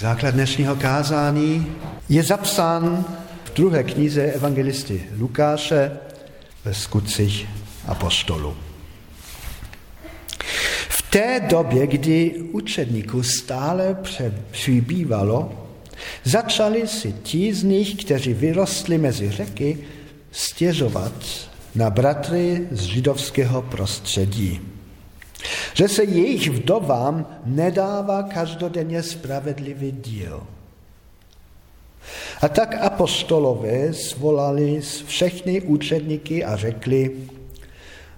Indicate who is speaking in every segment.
Speaker 1: Základ dnešního kázání je zapsán v druhé knize evangelisty Lukáše ve skutcích apostolů. V té době, kdy učedníků stále přibývalo, začali si ti z nich, kteří vyrostli mezi řeky, stěžovat na bratry z židovského prostředí že se jejich vdovám nedává každodenně spravedlivý díl. A tak apostolové svolali všechny učedníky a řekli,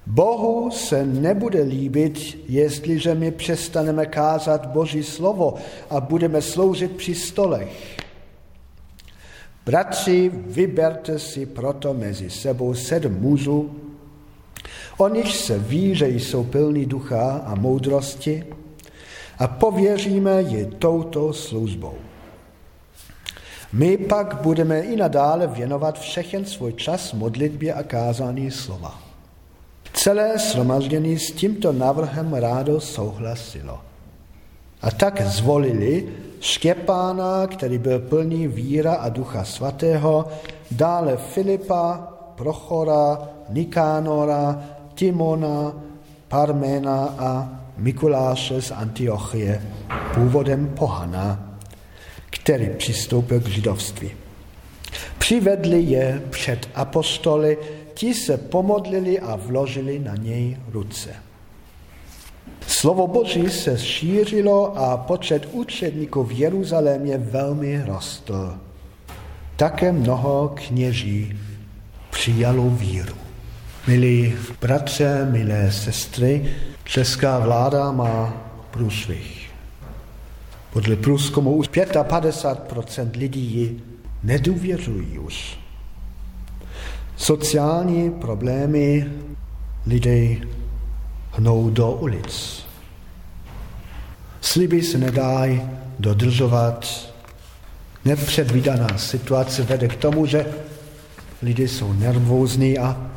Speaker 1: Bohu se nebude líbit, jestliže my přestaneme kázat Boží slovo a budeme sloužit při stolech. Bratři, vyberte si proto mezi sebou sedm mužů, O nich se ví, že jsou plní ducha a moudrosti a pověříme je touto službou. My pak budeme i nadále věnovat všechen svůj čas modlitbě a kázání slova. Celé shromaždění s tímto návrhem rádo souhlasilo. A tak zvolili Štěpána, který byl plný víra a ducha svatého, dále Filipa, Prochora, Nikánora, Timona, Parmena a Mikuláše z Antiochie, původem pohana, který přistoupil k židovství. Přivedli je před apostoly, ti se pomodlili a vložili na něj ruce. Slovo Boží se šířilo a počet učedníků v Jeruzalémě velmi rostl. Také mnoho kněží přijalo víru. Milí bratře, milé sestry, česká vláda má průšvih. Podle průzkumu už 55% lidí ji nedůvěřují už. Sociální problémy lidé hnou do ulic. Sliby se nedají dodržovat. Nepředvídaná situace vede k tomu, že lidé jsou nervózní a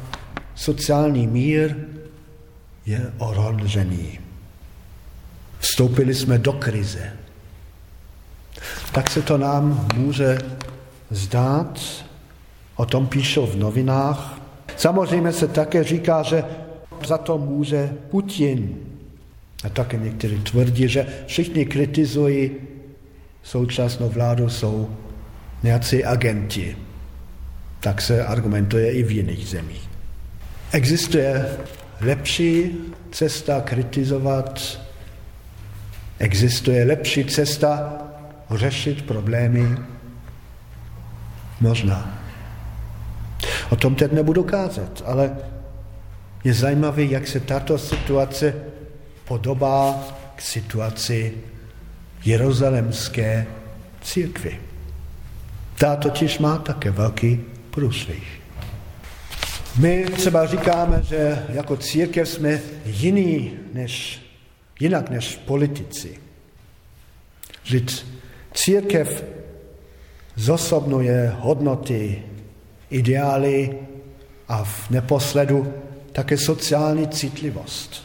Speaker 1: sociální mír je ohrožený. Vstoupili jsme do krize. Tak se to nám může zdát, o tom píšou v novinách. Samozřejmě se také říká, že za to může Putin. A také někteří tvrdí, že všichni kritizují současnou vládu, jsou nějací agenti. Tak se argumentuje i v jiných zemích. Existuje lepší cesta kritizovat, existuje lepší cesta řešit problémy? Možná. O tom teď nebudu kázat, ale je zajímavé, jak se tato situace podobá k situaci jeruzalemské církvy. Ta totiž má také velký průšvih. My třeba říkáme, že jako církev jsme jiný než, jinak než politici. Žít církev zosobnuje hodnoty, ideály a v neposledu také sociální citlivost.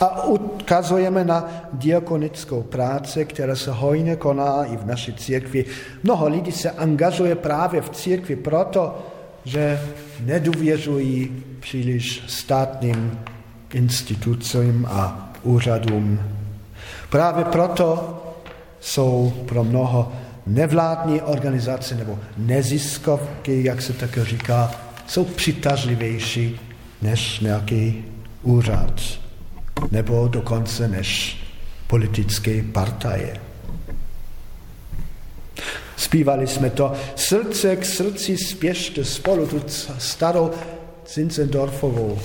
Speaker 1: A ukazujeme na diakonickou práci, která se hojně koná i v naší církvi. Mnoho lidí se angažuje právě v církvi proto, že nedůvěřují příliš státním institucím a úřadům. Právě proto jsou pro mnoho nevládní organizace nebo neziskovky, jak se také říká, jsou přitažlivější než nějaký úřad nebo dokonce než politické partaje. Zpívali jsme to srdce k srdci spěšte spolu, tu starou Zinzendorfovou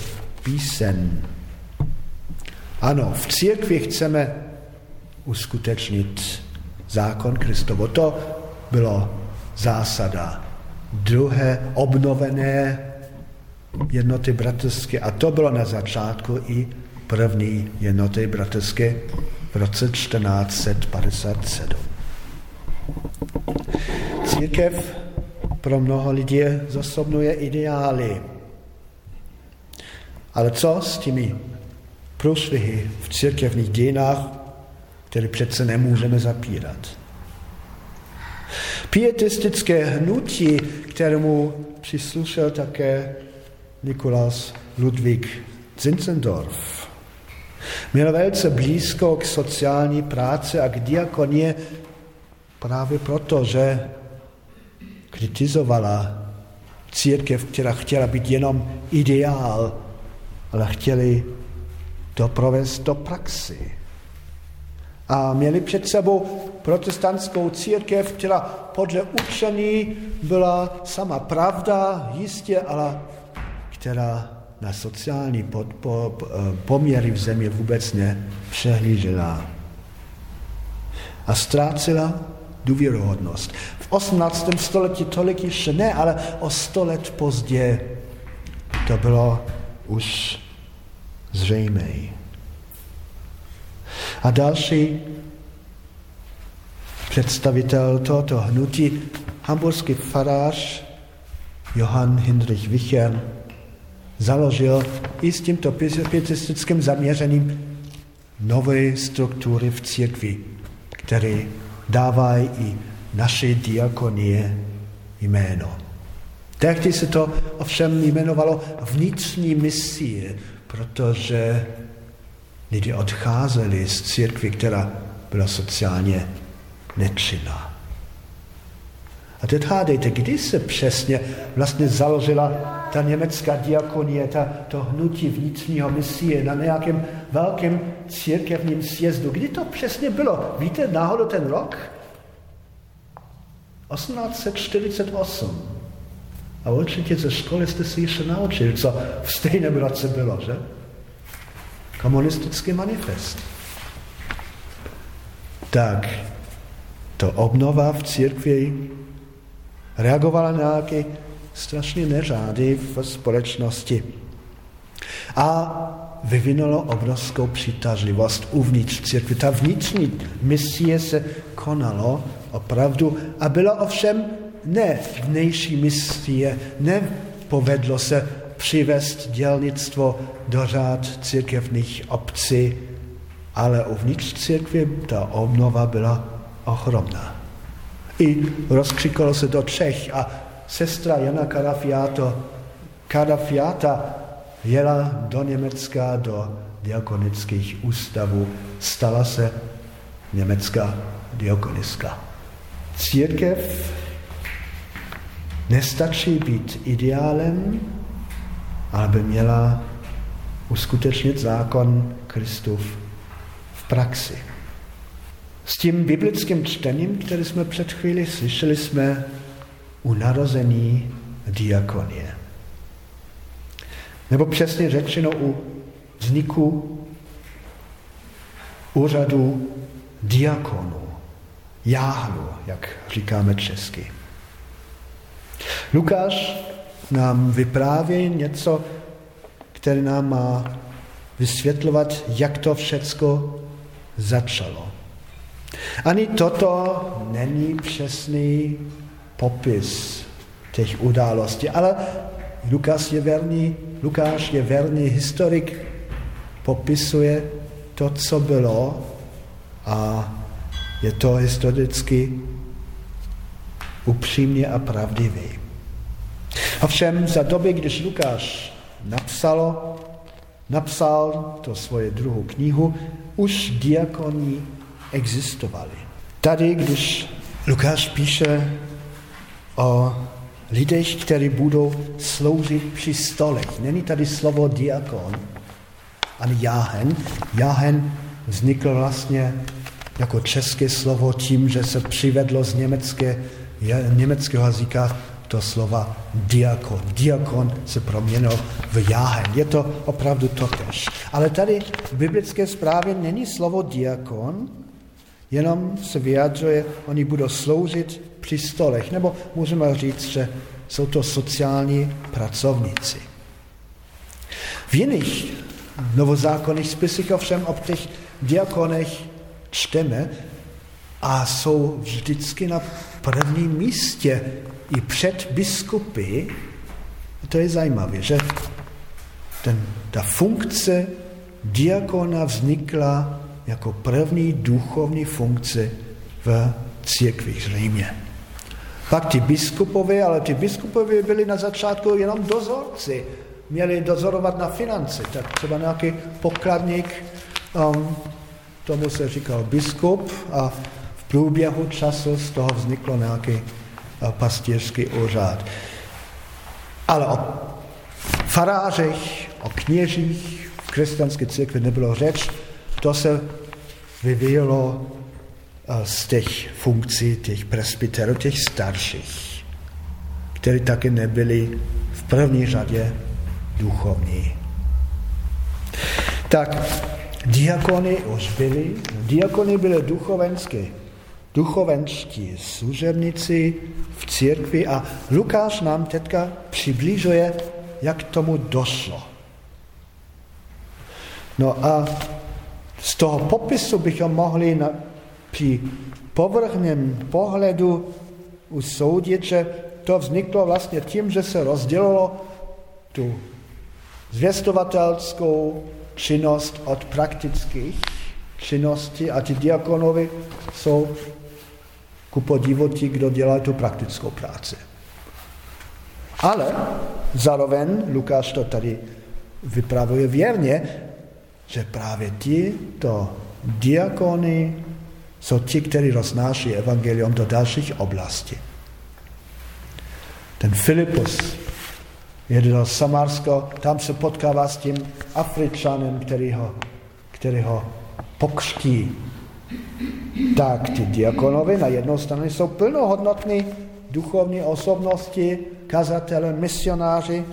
Speaker 1: písen. Ano, v církvi chceme uskutečnit zákon Kristovo. To bylo zásada druhé obnovené jednoty bratrské a to bylo na začátku i první jednoty bratrské v roce 1457. Církev pro mnoho lidí zasobnuje ideály. Ale co s těmi průšvihy v církevních dějinách který přece nemůžeme zapírat. Pietistické hnutí, kterému přislušel také Nikolaus Ludwig Zinzendorf, měl velice blízko k sociální práci a k diakonie právě proto, že kritizovala církev, která chtěla být jenom ideál, ale chtěli to provést do praxi. A měli před sebou protestantskou církev, která podle učení byla sama pravda, jistě, ale která na sociální poměry v zemi vůbec nepřehlížela. A ztrácela důvěrohodnost. V 18. století tolik ještě ne, ale o sto let později to bylo už zřejmé. A další představitel tohoto hnutí, hamburský farář Johann Hindrich Wichern, založil i s tímto pietistickým zaměřením nové struktury v církvi, které dávají i naše diakonie jméno. Tehdy se to ovšem jmenovalo vnitřní misie, protože lidi odcházeli z církvy, která byla sociálně nečinná. A teď hádejte, kdy se přesně vlastně založila ta německá diakonie, ta, to hnutí vnitřního misie na nějakém velkém církevním sjezdu. Kdy to přesně bylo? Víte náhodou ten rok? 1848. A určitě ze školy jste si ještě naučili, co v stejném roce bylo, že? Komunistický manifest. Tak, to obnova v církvi reagovala na nějaké strašné neřády v společnosti. A vyvinulo obrovskou přitažlivost uvnitř církve. Ta vnitřní misie se konalo opravdu a bylo ovšem ne vnější misie, ne povedlo se přivést dělnictvo do řád církevních obcí, ale uvnitř církve ta obnova byla ohromná. I rozkřikalo se do Čech a sestra Jana Karafiato, Karafiata jela do Německa, do diakonických ústavů, stala se německá diakoniska. Církev nestačí být ideálem, ale by měla uskutečnit zákon Kristův v praxi. S tím biblickým čtením, který jsme před chvíli slyšeli, jsme u narození diakonie. Nebo přesně řečeno u vzniku úřadu diakonu, jáhlu, jak říkáme česky. Lukáš nám vypráví něco, které nám má vysvětlovat, jak to všecko začalo. Ani toto není přesný popis těch událostí, ale Lukáš je verný, Lukáš je verný historik, popisuje to, co bylo a je to historicky upřímně a pravdivý. Ovšem za doby, když Lukáš napsalo, napsal to svoje druhou knihu, už diakoní existovali. Tady, když Lukáš píše o lidech, kteří budou sloužit při stolech. Není tady slovo diakon, ani jáhen. Jáhen vznikl vlastně jako české slovo tím, že se přivedlo z německé, německého jazyka to slova diakon. Diakon se proměnil v jáhen. Je to opravdu totež. Ale tady v biblické zprávě není slovo diakon, jenom se vyjadřuje, oni budou sloužit při stolech. Nebo můžeme říct, že jsou to sociální pracovníci. V jiných novozákonných spisech ovšem o těch diakonech čteme a jsou vždycky na prvním místě i před biskupy. To je zajímavé, že ten, ta funkce diakona vznikla jako první duchovní funkci v církvi Římě. Pak ty biskupové, ale ty biskupové byli na začátku jenom dozorci. Měli dozorovat na finance, tak třeba nějaký pokladník, um, tomu se říkal biskup a v průběhu času z toho vzniklo nějaký uh, pastýřský úřad. Ale o farářích, o kněžích v křesťanské církvi nebylo řeč, to se vyvíjelo z těch funkcí těch presbyterů, těch starších, kteří také nebyli v první řadě duchovní. Tak diakony už byli, diakony byly duchovenské, duchovenští služebníci v církvi a Lukáš nám teďka přibližuje, jak tomu došlo. No a z toho popisu bychom mohli na, při povrchním pohledu usoudit, že to vzniklo vlastně tím, že se rozdělilo tu zvěstovatelskou činnost od praktických činností a ti diakonovi jsou ku podivu ti, kdo dělá tu praktickou práci. Ale zároveň Lukáš to tady vypravuje věrně, že právě ti to diakony jsou ti, kteří roznáší evangelium do dalších oblastí. Ten Filipus jede do Samarsko, tam se potkává s tím Afričanem, který ho, který ho pokřtí. Tak ty diakonovi na jednou stranu jsou plnohodnotní duchovní osobnosti, kazatele, misionáři,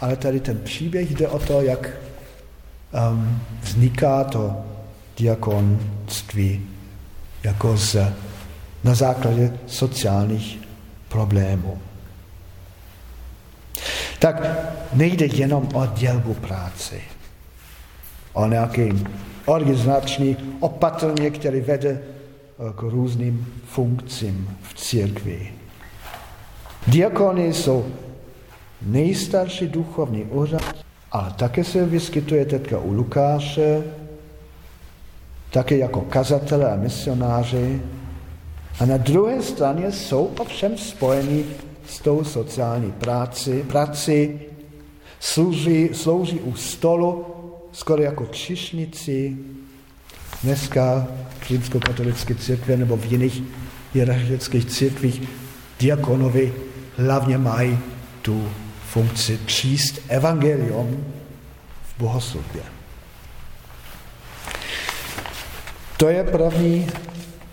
Speaker 1: ale tady ten příběh jde o to, jak um, vzniká to diakonství jako z, na základě sociálních problémů. Tak nejde jenom o dělbu práce, o nějaký organizační opatrně, který vede eh, k různým funkcím v církvi. Diakony jsou nejstarší duchovní úřad, ale také se vyskytuje teďka u Lukáše, také jako kazatele a misionáři. A na druhé straně jsou ovšem spojeni s tou sociální práci, práci slouží, slouží u stolu, skoro jako čišnici. Dneska v římskokatolické církvi nebo v jiných hierarchických církvích diakonovi hlavně mají tu funkci číst evangelium v bohoslužbě. To je první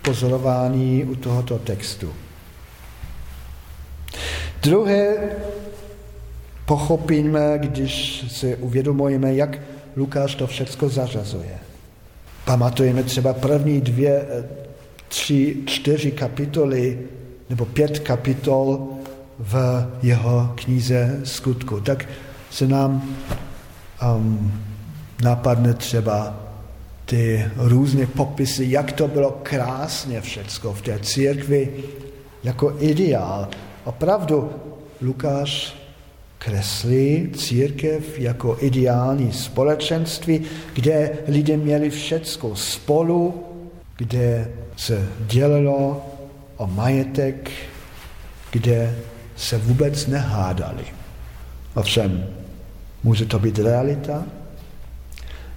Speaker 1: pozorování u tohoto textu. Druhé pochopíme, když si uvědomujeme, jak Lukáš to všechno zařazuje. Pamatujeme třeba první dvě, tři, čtyři kapitoly nebo pět kapitol v jeho knize skutku. Tak se nám um, napadne třeba ty různé popisy, jak to bylo krásně všecko v té církvi, jako ideál. Opravdu Lukáš kreslí církev jako ideální společenství, kde lidé měli všecko spolu, kde se dělilo o majetek, kde se vůbec nehádali. Ovšem, může to být realita?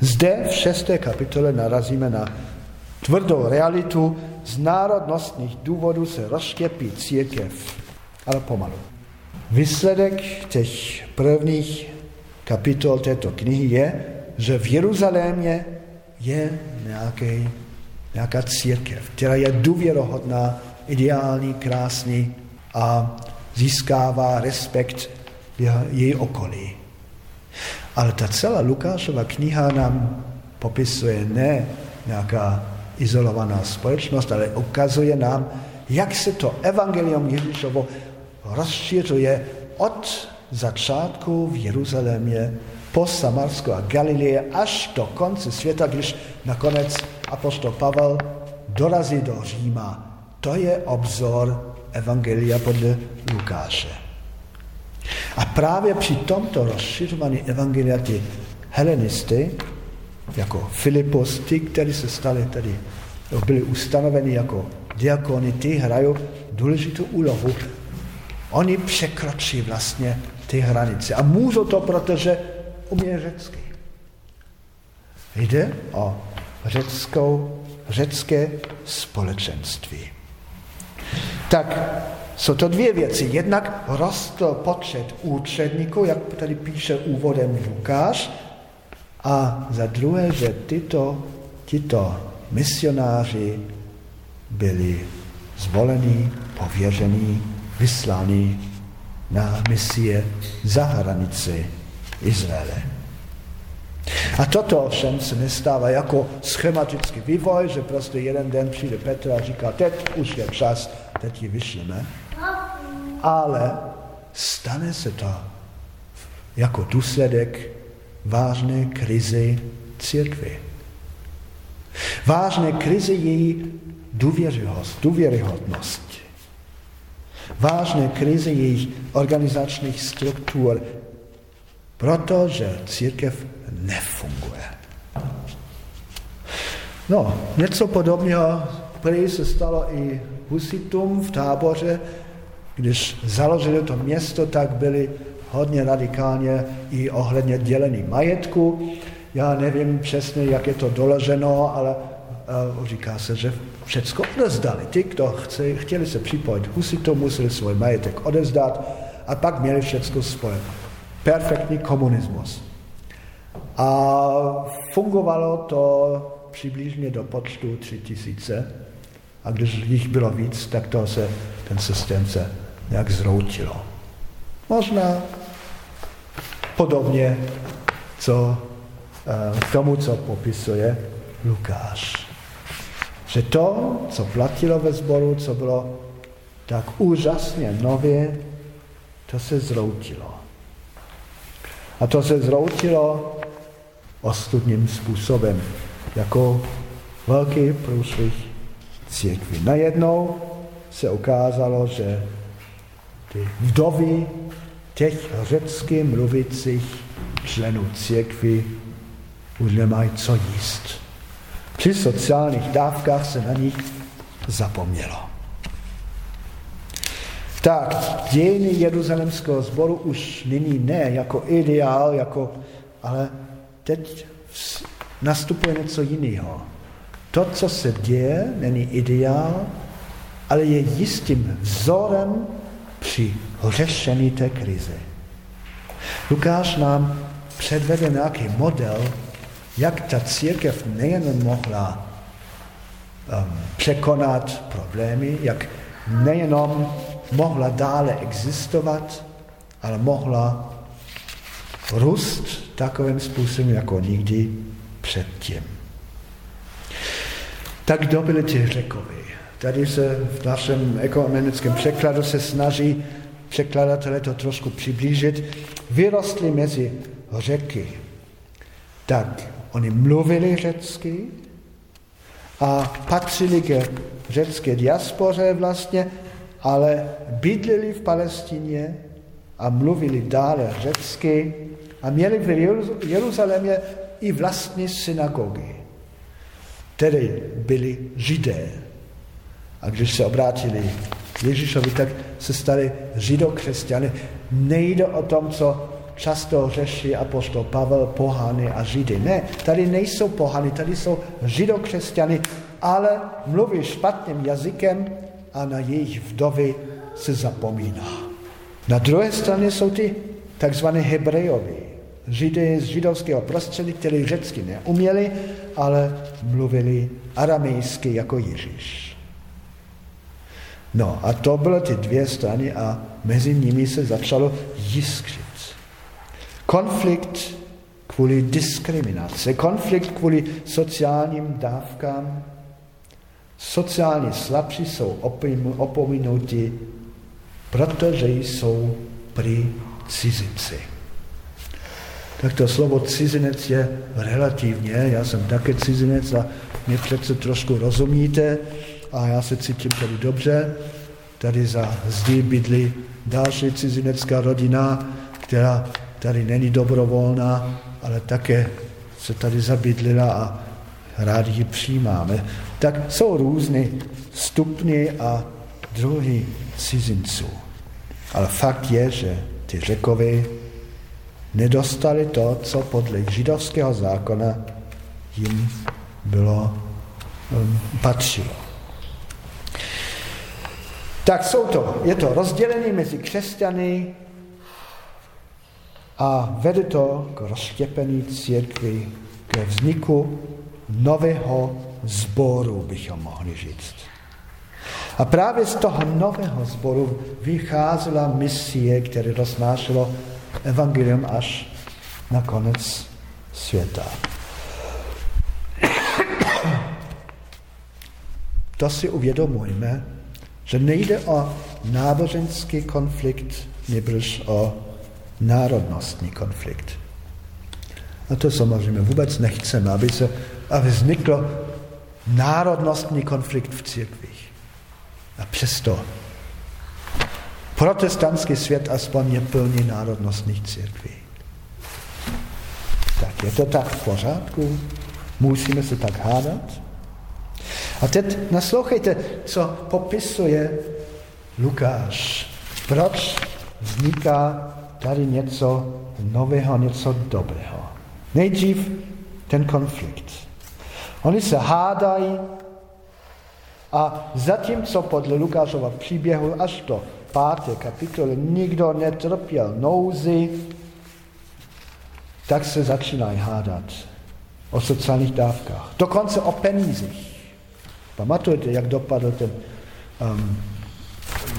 Speaker 1: Zde v šesté kapitole narazíme na tvrdou realitu, z národnostních důvodů se rozštěpí církev, ale pomalu. Výsledek těch prvních kapitol této knihy je, že v Jeruzalémě je nějaký, nějaká církev, která je důvěrohodná, ideální, krásný a získává respekt její okolí. Ale ta celá Lukášova kniha nám popisuje ne nějaká izolovaná společnost, ale ukazuje nám, jak se to evangelium Ježíšovo rozšiřuje od začátku v Jeruzalémě po Samarsko a Galileje až do konce světa, když nakonec apostol Pavel dorazí do Říma. To je obzor Evangelia podle Lukáše. A právě při tomto rozšiřování evangelia ty helenisty jako Filipos, ty, kteří se stali tady, byli ustanoveni jako diakony, ty hrají důležitou úlohu. Oni překročí vlastně ty hranice. A můžou to, protože umí řecky. Jde o řeckou, řecké společenství. Tak jsou to dvě věci. Jednak rostl počet účetníků, jak tady píše úvodem Lukáš, a za druhé, že tyto, tyto misionáři byli zvolení, pověření, vyslaní na misie za hranici Izraele. A toto ovšem se nestává jako schematický vývoj, že prostě jeden den přijde Petr a říká, teď už je čas, teď ji vyšleme. Ale stane se to jako důsledek vážné krizi církvy. Vážné krizi její důvěryhodnosti. Vážné krizi jejich organizačních struktur, protože církev nefunguje. No, něco podobného prý se stalo i husitům v táboře, když založili to město, tak byli hodně radikálně i ohledně dělení majetku. Já nevím přesně, jak je to doloženo, ale uh, říká se, že všechno odezdali. Ti, kdo chci, chtěli se připojit husitům, museli svůj majetek odezdat a pak měli všechno svoje. Perfektní komunismus. A fungovalo to přibližně do počtu tři tisíce. A když jich bylo víc, tak to se, ten systém se nějak zroutilo. Možná podobně co, eh, k tomu, co popisuje Lukáš. Že to, co platilo ve sboru, co bylo tak úžasně nově, to se zroutilo. A to se zroutilo ostudným způsobem, jako velký průšvih církvy. Najednou se ukázalo, že ty vdovy těch řecky mluvících členů církvy už nemají co jíst. Při sociálních dávkách se na nich zapomnělo. Tak, dějiny jeruzalemského sboru už nyní ne jako ideál, jako, ale teď nastupuje něco jiného. To, co se děje, není ideál, ale je jistým vzorem při řešení té krize. Lukáš nám předvede nějaký model, jak ta církev nejen mohla um, překonat problémy, jak nejenom mohla dále existovat, ale mohla růst takovým způsobem jako nikdy předtím. Tak kdo byli ti řekovi? Tady se v našem ekumenickém překladu se snaží překladatelé to trošku přiblížit. Vyrostli mezi řeky. Tak oni mluvili řecky a patřili ke řecké diaspoře vlastně, ale bydleli v Palestině a mluvili dále řecky a měli v Jeruzalémě i vlastní synagogy. Tedy byli židé. A když se obrátili k Ježíšovi, tak se stali židokřesťany. Nejde o tom, co často řeší apostol Pavel, pohany a židy. Ne, tady nejsou pohany, tady jsou židokřesťany, ale mluví špatným jazykem a na jejich vdovy se zapomíná. Na druhé straně jsou ty takzvané Hebrejovi, Židé z židovského prostředí, kteří řecky neuměli, ale mluvili aramejsky jako Ježíš. No a to byly ty dvě strany a mezi nimi se začalo jiskřit. Konflikt kvůli diskriminaci, konflikt kvůli sociálním dávkám. Sociálně slabší jsou opominuti, protože jsou při cizinci. Tak to slovo cizinec je relativně, já jsem také cizinec a mě přece trošku rozumíte a já se cítím tady dobře. Tady za zdi bydlí další cizinecká rodina, která tady není dobrovolná, ale také se tady zabydlila a rádi ji přijímáme. Tak jsou různé stupně a druhy cizinců. Ale fakt je, že ty řekové nedostali to, co podle židovského zákona jim bylo um, patřilo. Tak jsou to, je to rozdělení mezi křesťany a vede to k rozštěpení církvy, k vzniku nového sboru, bychom mohli říct. A právě z toho nového sboru vycházela misie, které roznášelo evangelium až na konec světa. To si uvědomujeme, že nejde o náboženský konflikt, nebrž o národnostní konflikt. A to samozřejmě vůbec nechceme, aby, se, aby vznikl národnostní konflikt v církvích. A přesto protestantský svět aspoň je plný národnostních církví. Tak je to tak v pořádku? Musíme se tak hádat? A teď naslouchejte, co popisuje Lukáš. Proč vzniká tady něco nového, něco dobrého. Nejdřív ten konflikt. Oni se hádají a zatímco podle Lukášova příběhu až do páté kapitoly nikdo netrpěl nouzy, tak se začínají hádat o sociálních dávkách. Dokonce o penízích. Pamatujete, jak dopadl ten um,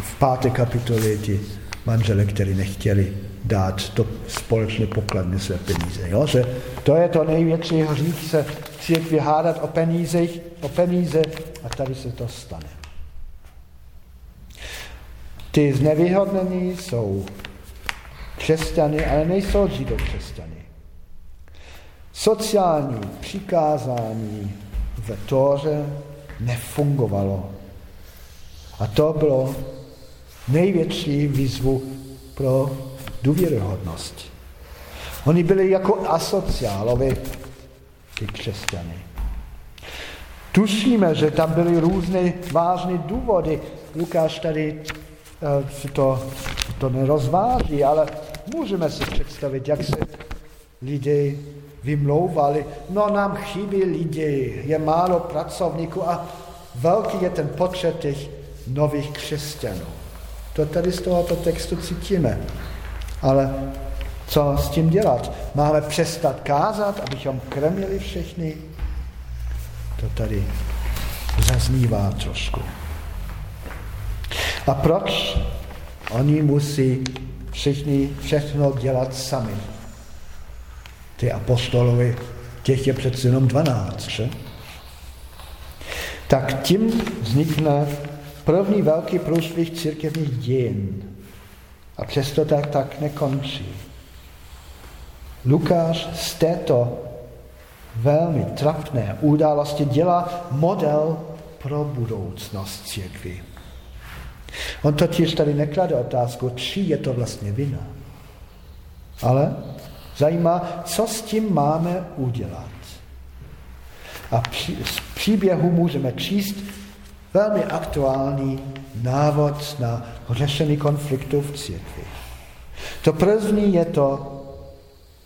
Speaker 1: v páté kapitole ty manžele, kteří nechtěli dát do společné pokladny své peníze. Jo? Že to je to největší hřích se církvi hádat o peníze, o peníze a tady se to stane. Ty znevýhodnění jsou křesťany, ale nejsou židokřesťany. Sociální přikázání v Tóře nefungovalo. A to bylo největší výzvu pro důvěryhodnost. Oni byli jako asociálové, ty křesťany. Tušíme, že tam byly různé vážné důvody. Lukáš tady uh, si to, to nerozváží, ale můžeme si představit, jak se lidé vymlouvali. No nám chybí lidi, je málo pracovníků a velký je ten počet těch nových křesťanů. To tady z tohoto textu cítíme. Ale co s tím dělat? Máme přestat kázat, abychom krmili všechny? To tady zaznívá trošku. A proč oni musí všichni všechno dělat sami? Ty apostolovi, těch je přece jenom 12, že? Tak tím vznikne první velký průšvih církevních dějin. A přesto tak, tak nekončí. Lukáš z této velmi trapné události dělá model pro budoucnost církvy. On totiž tady neklade otázku, či je to vlastně vina. Ale zajímá, co s tím máme udělat. A z příběhu můžeme číst velmi aktuální návod na řešení konfliktu v církvi. To první je to,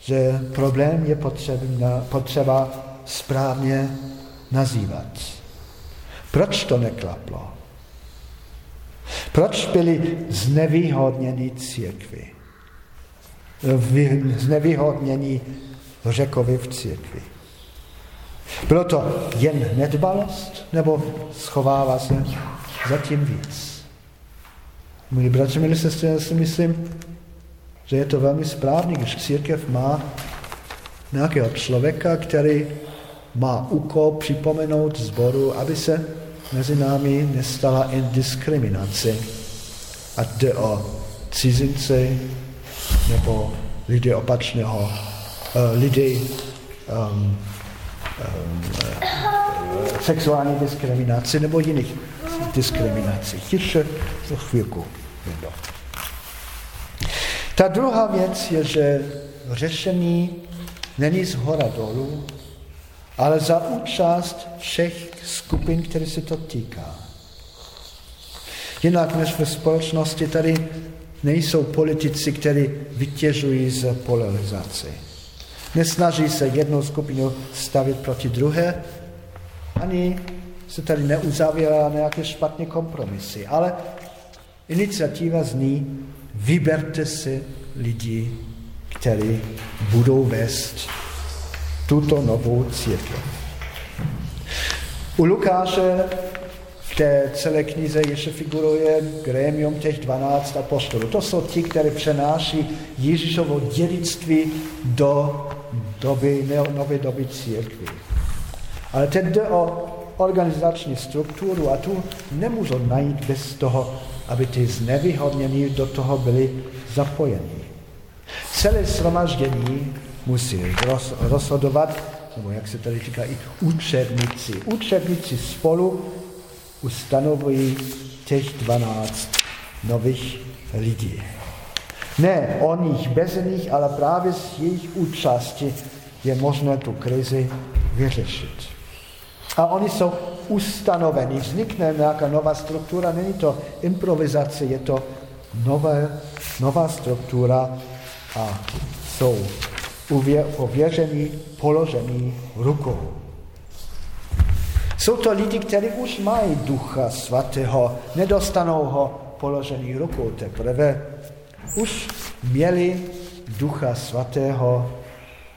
Speaker 1: že problém je potřeba, potřeba správně nazývat. Proč to neklaplo? Proč byli znevýhodněni církvi? Znevýhodněni řekovi v církvi. Bylo to jen nedbalost, nebo schovává se zatím víc? Milí bratři, milí sestry, já si myslím, že je to velmi správný, když církev má nějakého člověka, který má úkol připomenout zboru, aby se mezi námi nestala diskriminace. A jde o cizince nebo lidi opačného, uh, lidi um, um, sexuální diskriminace nebo jiných diskriminací. Ještě za chvílku. Ta druhá věc je, že řešení není z hora dolů, ale za účast všech skupin, které se to týká. Jinak než ve společnosti tady nejsou politici, kteří vytěžují z polarizace. Nesnaží se jednu skupinu stavit proti druhé, ani se tady neuzavírá nějaké špatné kompromisy, ale iniciativa zní, vyberte si lidi, kteří budou vést tuto novou církev. U Lukáše té celé knize ještě figuruje grémium těch 12 apostolů. To jsou ti, kteří přenáší Ježíšovo dědictví do doby, nové doby církvy. Ale teď jde o organizační strukturu a tu nemůžu najít bez toho, aby ty znevýhodnění do toho byli zapojeni. Celé shromaždění musí rozhodovat, nebo jak se tady říká, i učebnici. Učebnici spolu ustanovují těch 12 nových lidí. Ne o nich, bez nich, ale právě s jejich účastí je možné tu krizi vyřešit. A oni jsou ustanoveni, vznikne nějaká nová struktura, není to improvizace, je to nové, nová struktura a jsou pověření, položení rukou. Jsou to lidi, kteří už mají ducha svatého, nedostanou ho položený rukou teprve. Už měli ducha svatého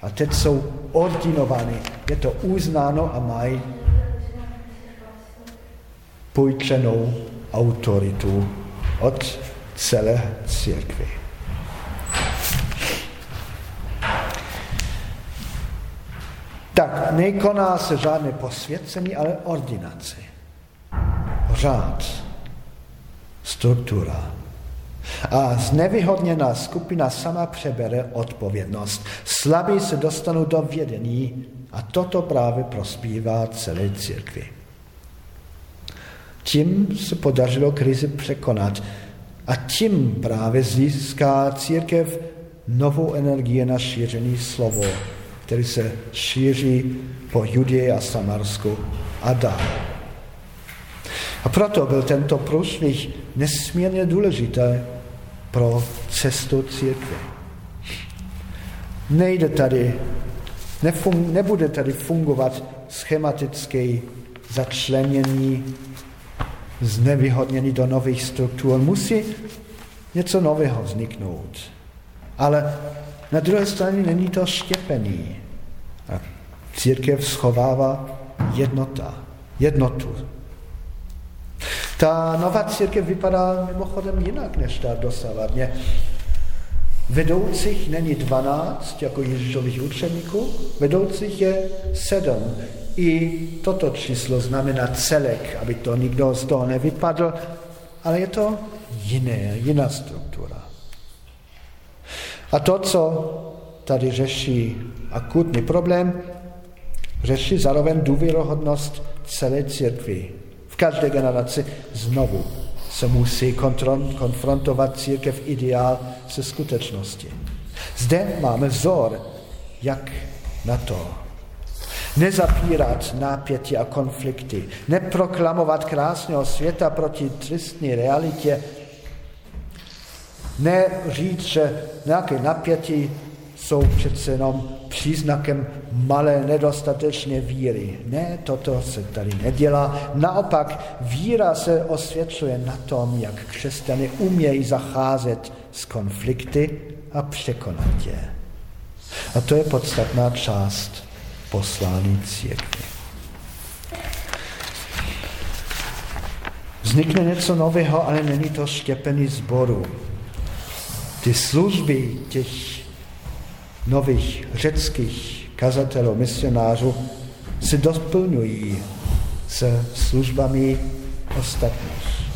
Speaker 1: a teď jsou ordinovány. Je to uznáno a mají půjčenou autoritu od celé církvy. Tak nekoná se žádné posvěcení, ale ordinace. Řád, struktura. A znevyhodněná skupina sama přebere odpovědnost. Slabí se dostanou do vědení a toto právě prospívá celé církvi. Tím se podařilo krizi překonat a tím právě získá církev novou energii na šíření slovo který se šíří po Judě a Samarsku a dál. A proto byl tento průšvih nesmírně důležitý pro cestu církve. Nejde tady, nefung, nebude tady fungovat schematické začlenění, znevýhodnění do nových struktur. Musí něco nového vzniknout. Ale na druhé straně není to štěpení. A církev schovává jednota, jednotu. Ta nová církev vypadá mimochodem jinak než ta dosavadně. Vedoucích není dvanáct, jako Ježíšových učeníků, vedoucích je sedm. I toto číslo znamená celek, aby to nikdo z toho nevypadl, ale je to jiné, jiná struktura. A to, co tady řeší akutní problém, řeší zároveň důvěrohodnost celé církvy. V každé generaci znovu se musí konfrontovat církev ideál se skutečností. Zde máme vzor, jak na to. Nezapírat nápětí a konflikty, neproklamovat krásného světa proti tristní realitě, ne říct, že nějaké napětí jsou přece jenom příznakem malé nedostatečné víry. Ne, toto se tady nedělá. Naopak víra se osvědčuje na tom, jak křesťany umějí zacházet s konflikty a překonat je. A to je podstatná část poslání církve. Vznikne něco nového, ale není to štěpený zboru ty služby těch nových řeckých kazatelů, misionářů se doplňují se službami ostatních.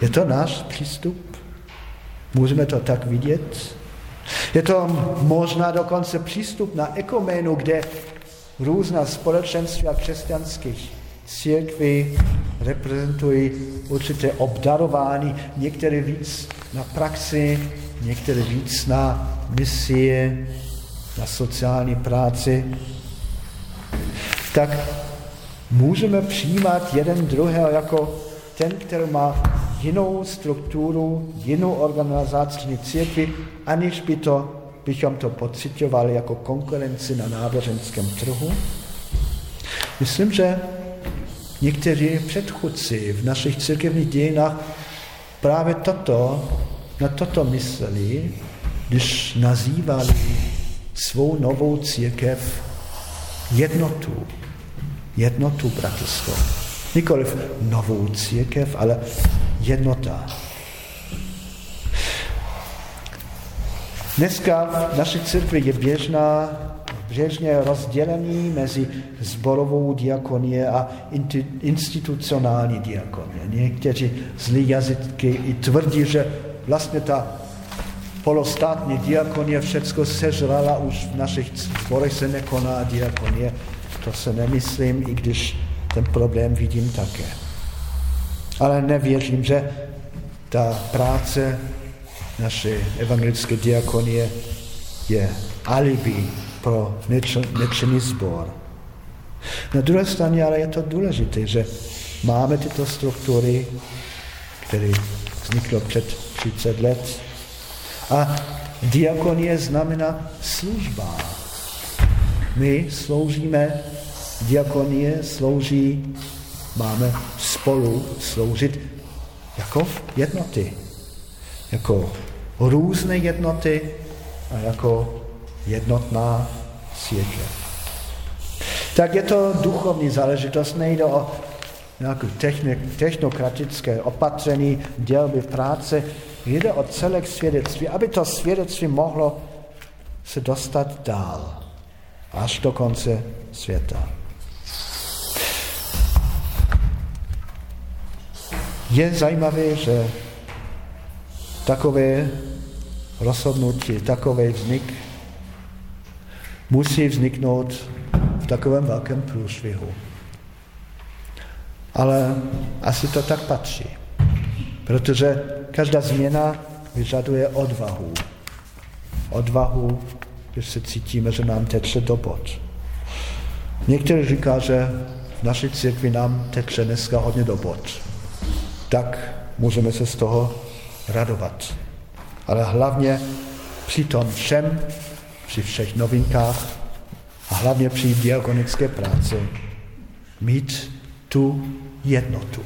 Speaker 1: Je to náš přístup? Můžeme to tak vidět? Je to možná dokonce přístup na ekoménu, kde různá společenství a křesťanských církví reprezentují určité obdarování, některé víc na praxi, některé víc na misie. na sociální práci, tak můžeme přijímat jeden druhého jako ten, který má jinou strukturu, jinou organizační církvi, aniž by to, bychom to pocitovali jako konkurenci na náboženském trhu. Myslím, že někteří předchůdci v našich církevních dějinách právě toto, na toto mysleli, když nazývali svou novou církev jednotu. Jednotu bratrstvo. Nikoliv novou církev, ale jednota. Dneska v naší církvi je běžná, běžně rozdělení mezi zborovou diakonie a institucionální diakonie. Někteří zlí jazyky i tvrdí, že vlastně ta polostátní diakonie všecko sežrala, už v našich zborech se nekoná diakonie. To se nemyslím, i když ten problém vidím také. Ale nevěřím, že ta práce naší evangelické diakonie je alibi pro nečinný sbor. Na druhé straně ale je to důležité, že máme tyto struktury, které vzniklo před 30 let. A diakonie znamená služba. My sloužíme, diakonie slouží, máme spolu sloužit jako jednoty. Jako různé jednoty a jako jednotná církev. Tak je to duchovní záležitost, nejde o nějaké technokratické opatření, dělby práce, jde o celé svědectví, aby to svědectví mohlo se dostat dál, až do konce světa. Je zajímavé, že takové rozhodnutí, takový vznik musí vzniknout v takovém velkém průšvihu. Ale asi to tak patří, protože každá změna vyžaduje odvahu. Odvahu, když se cítíme, že nám teče do bod. Někteří říká, že v naší církvi nám teče dneska hodně do bod. Tak můžeme se z toho radovat. Ale hlavně při tom všem, při všech novinkách a hlavně při diakonické práci mít tu jednotu.